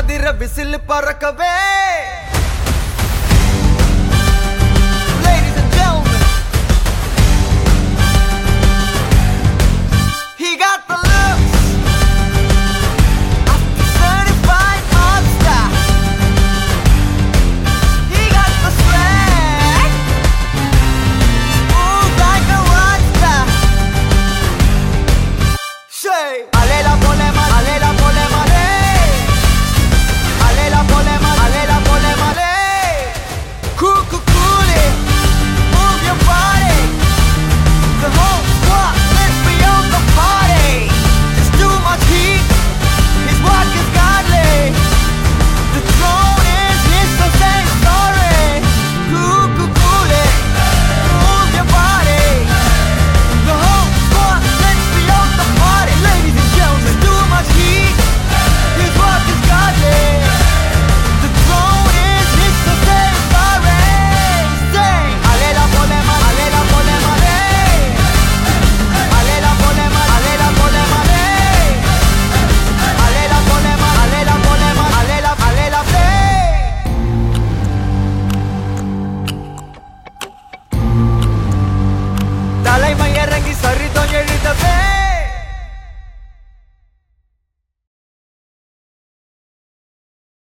ಹದಿರ ಬಿಸಿಲು ಪರಕವೇ say